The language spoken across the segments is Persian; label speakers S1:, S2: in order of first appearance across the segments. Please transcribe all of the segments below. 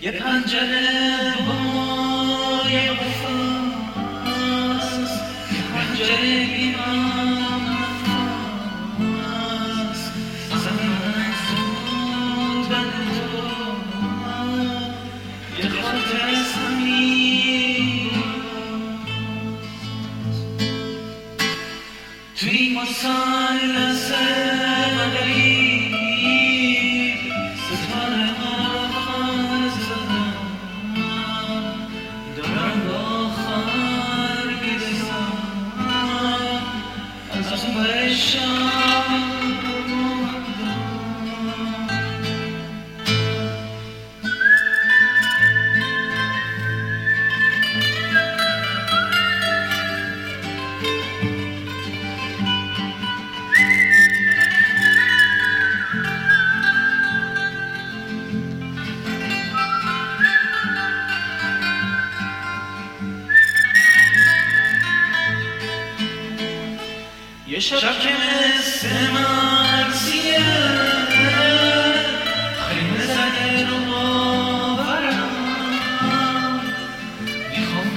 S1: یه پنجره با یه قفص یه پنجره بیمام نفس زمان زود بند تو. یه خاطر سمیم توی مثلث مغرب شب که مثل مرسیه می‌خوام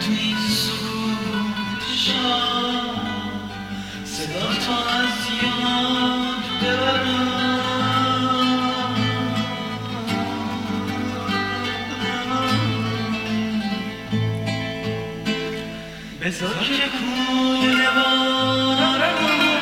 S1: سکوت تو از یاد بذار که کوله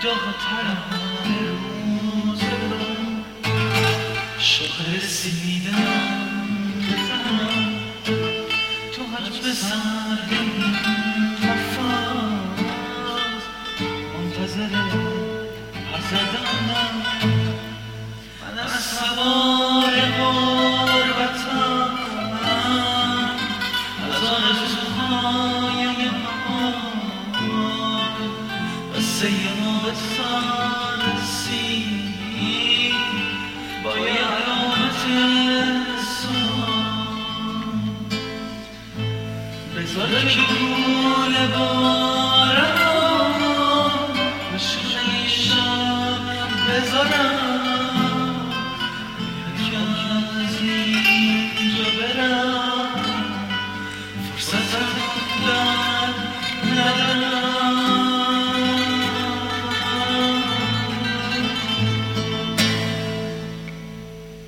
S1: ترانه روز رو شوق رسیدن بزنم تو حج بزن حفاظ منتظر هر زدنم من از سوار غربتم از آرزوهای مهان قصه Sarı çukule bağlı